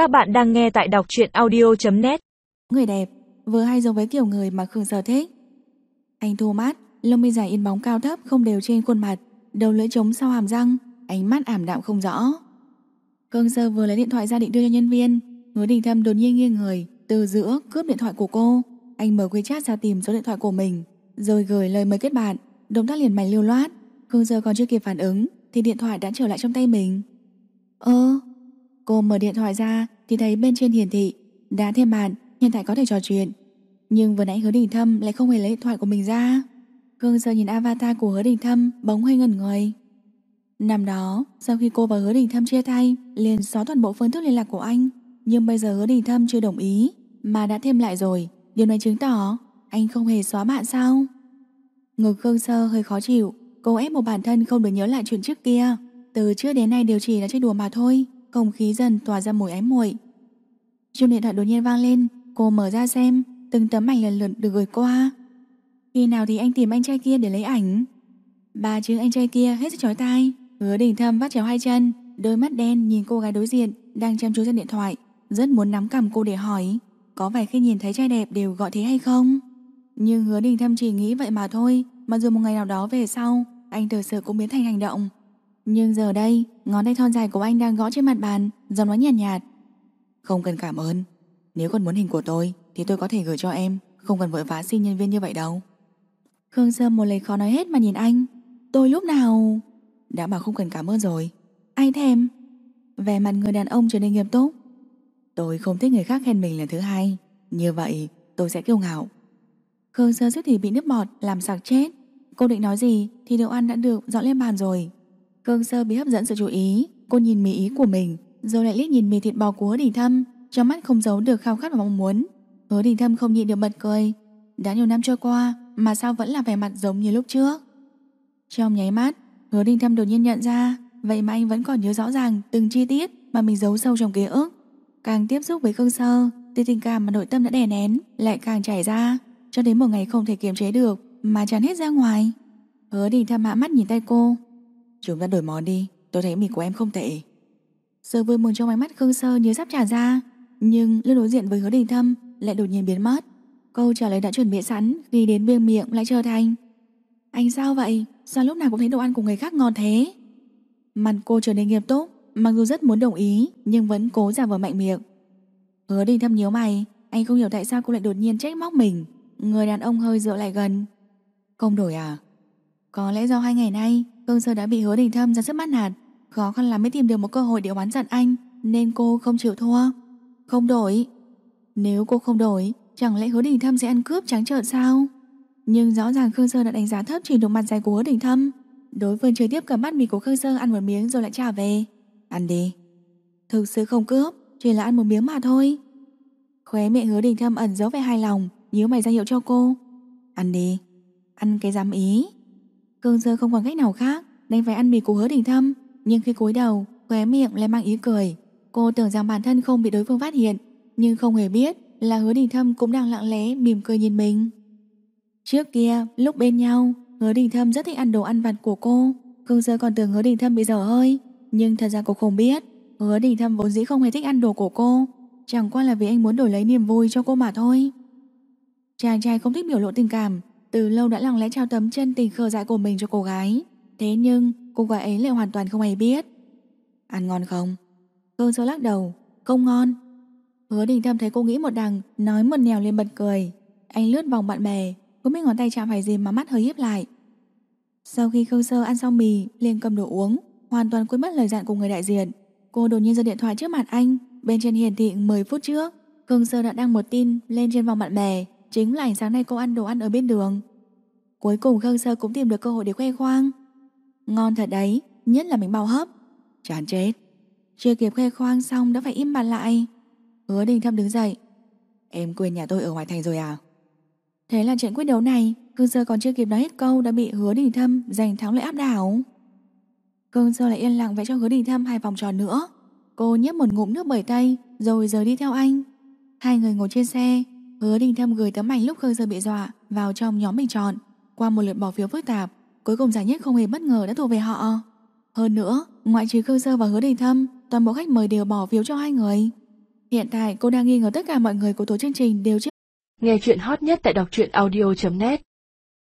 Các bạn đang nghe tại đọc truyện audio.net Người đẹp, vừa hay giống với kiểu người mà Khương Sở thích. Anh thô mát lông mi dài in bóng cao thấp không đều trên khuôn mặt, đầu lưỡi trống sau hàm răng, ánh mắt ảm đạm không rõ. Khương Sơ vừa lấy điện thoại ra định đưa cho nhân viên, Hứa Đình Thâm đột nhiên nghiêng người, từ giữa cướp điện thoại của cô. Anh mở WeChat ra tìm số điện thoại của mình, rồi gửi lời mời kết bạn, động tác liền mày lưu loát. Khương Sơ còn chưa kịp phản ứng thì điện thoại đã trở lại trong tay mình. Ơ, cô mở điện thoại ra thì thấy bên trên hiển thị đã thêm bạn, hiện tại có thể trò chuyện. Nhưng vừa nãy Hứa Đình Thâm lại không hề lấy điện thoại của mình ra. Khương Sơ nhìn avatar của Hứa Đình Thâm bóng hơi ngẩn người. Năm đó, sau khi cô và Hứa Đình Thâm chia tay, liền xóa toàn bộ phương thức liên lạc của anh. Nhưng bây giờ Hứa Đình Thâm chưa đồng ý, mà đã thêm lại rồi. Điều này chứng tỏ anh không hề xóa bạn sao? Ngực Khương Sơ hơi khó chịu, cô ép một bản thân không được nhớ lại chuyện trước kia. Từ trước đến nay đều chỉ là chơi đùa mà thôi, không khí dần tỏa ra mùi ái muội. Chuông điện thoại đột nhiên vang lên, cô mở ra xem, từng tấm ảnh lần lượt được gửi qua. Khi nào thì anh tìm anh trai kia để lấy ảnh? Ba chữ anh trai kia hết sức chói tai, Hứa Đình Thâm vắt chéo hai chân, đôi mắt đen nhìn cô gái đối diện đang chăm chú trên điện thoại, rất muốn nắm cầm cô để hỏi, có phải khi nhìn thấy trai đẹp đều gọi thế hay không? Nhưng Hứa Đình Thâm chỉ nghĩ vậy mà thôi, mà dù một ngày nào đó về sau, anh thực sự cũng biến thành hành động. Nhưng giờ đây, ngón tay thon dài của anh đang gõ trên mặt bàn, giọng nói nhàn nhạt, nhạt. Không cần cảm ơn, nếu còn muốn hình của tôi thì tôi có thể gửi cho em, không cần vội vã xin nhân viên như vậy đâu. Khương Sơ một lời khó nói hết mà nhìn anh. Tôi lúc nào... Đã bảo không cần cảm ơn rồi. Ai thèm? Về mặt người đàn ông trở nên nghiêm túc. Tôi không thích người khác khen mình lần thứ hai. Như vậy tôi sẽ kiêu ngạo. Khương Sơ suýt thì bị nước bọt làm sặc chết. Cô định nói gì thì đồ ăn đã được dọn lên bàn rồi. Khương Sơ bị hấp dẫn sự chú ý. Cô nhìn mì ý của mình rồi lại liếc nhìn mì thịt bò của hứa đình thâm. Trong mắt không giấu được khao khát và mong muốn. Hứa đình thâm không nhịn được bật cười. Đã nhiều năm trôi qua mà sao vẫn là vẻ mặt giống như lúc trước. Trong nháy mắt, hứa đình thâm đột nhiên nhận ra vậy mà anh vẫn còn nhớ rõ ràng từng chi tiết mà mình giấu sâu trong ký ức. Càng tiếp xúc với Khương Sơ, thì tình cảm mà nội tâm đã đè nén lại càng chảy ra, cho đến một ngày không thể kiềm chế được mà tràn hết ra ngoài. Hứa đình thâm hạ mắt nhìn tay cô. Chúng ta đổi món đi, tôi thấy mì của em không tệ. Sơ vui mừng trong ánh mắt Khương Sơ như sắp trả ra, nhưng lúc đối diện với hứa đình thâm lại đột nhiên biến mất. Câu trả lời đã chuẩn bị sẵn khi đến biên miệng lại trở thành Anh sao vậy? Sao lúc nào cũng thấy đồ ăn của người khác ngon thế? Mặt cô trở nên nghiêm túc Mặc dù rất muốn đồng ý Nhưng vẫn cố giả vờ mạnh miệng Hứa đình thâm nhíu mày Anh không hiểu tại sao cô lại đột nhiên trách móc mình Người đàn ông hơi dựa lại gần Không đổi à? Có lẽ do hai ngày nay Cương Sơ đã bị hứa đình thâm ra sức mắt hạt, Khó khăn lắm mới tìm được một cơ hội để oán giận anh Nên cô không chịu thua. Không đổi. Nếu cô không đổi Chẳng lẽ hứa đình thâm sẽ ăn cướp trắng trợn sao? Nhưng rõ ràng Khương Sơ đã đánh giá thấp trình độ mặt dài của hứa đình thâm. Đối phương chơi tiếp cầm mắt mì của Khương Sơ ăn một miếng rồi lại trả về. Ăn đi. Thực sự không cướp Chỉ là ăn một miếng mà thôi. Khóe miệng hứa đình thâm ẩn dấu vẻ hài lòng Nhớ mày ra hiệu cho cô. Ăn đi. Ăn cái dám ý. Cơn giờ không còn cách nào khác Đành phải ăn mì của hứa đình thâm. Nhưng khi cúi đầu, Khóe miệng lại mang ý cười. Cô tưởng rằng bản thân không bị đối phương phát hiện, Nhưng không hề biết là hứa đình thâm cũng đang lặng lẽ mỉm cười nhìn mình. Trước kia, lúc bên nhau, Hứa đình thâm rất thích ăn đồ ăn vặt của cô. Cương Sơ còn tưởng hứa đình thâm bị dở hơi, Nhưng thật ra cô không biết, Hứa đình thâm vốn dĩ không hề thích ăn đồ của cô. Chẳng qua là vì anh muốn đổi lấy niềm vui cho cô mà thôi. Chàng trai không thích biểu lộ tình cảm từ lâu đã lặng lẽ trao tấm chân tình khờ dại của mình cho cô gái. Thế nhưng, cô gái ấy lại hoàn toàn không hề biết. Ăn ngon không? Khương Sơ lắc đầu. Không ngon. Hứa đình thâm thấy cô nghĩ một đằng, Nói một nèo lên bật cười. Anh lướt vòng bạn bè Không biết ngón tay chạm phải gì mà mắt hơi hiếp lại. Sau khi Khương Sơ ăn xong mì, liền cầm đồ uống, Hoàn toàn quên mất lời dặn của người đại diện. Cô đột nhiên giơ điện thoại trước mặt anh, Bên trên hiển thị 10 phút trước. Khương Sơ đã đăng một tin lên trên vòng bạn bè, Chính là ảnh sáng nay cô ăn đồ ăn ở bên đường. Cuối cùng Khương Sơ cũng tìm được cơ hội để khoe khoang. Ngon thật đấy, Nhất là bánh bao hấp. Chán chết. Chưa kịp khoe khoang xong đã phải im bặt lại. Hứa đình thâm đứng dậy. Em quên nhà tôi ở ngoài thành rồi à? Thế là trận quyết đấu này Cương Sơ còn chưa kịp nói hết câu Đã bị hứa đình thâm giành thắng lợi áp đảo. Cương Sơ lại yên lặng vẽ cho hứa đình thâm hai vòng tròn nữa. Cô nhấp một ngụm nước bưởi tay, Rồi rời đi theo anh. Hai người ngồi trên xe, Hứa đình thâm gửi tấm ảnh lúc Khương Sơ bị dọa Vào trong nhóm mình chọn. Qua một lượt bỏ phiếu phức tạp, Cuối cùng giải nhất không hề bất ngờ đã thuộc về họ. Hơn nữa, Ngoại trừ Khương Sơ và Hứa Đình Thâm, Toàn bộ khách mời đều bỏ phiếu cho hai người. Hiện tại, cô đang nghi ngờ tất cả mọi người của tổ chương trình đều chưa Nghe chuyện hot nhất tại đọc truyện audio.net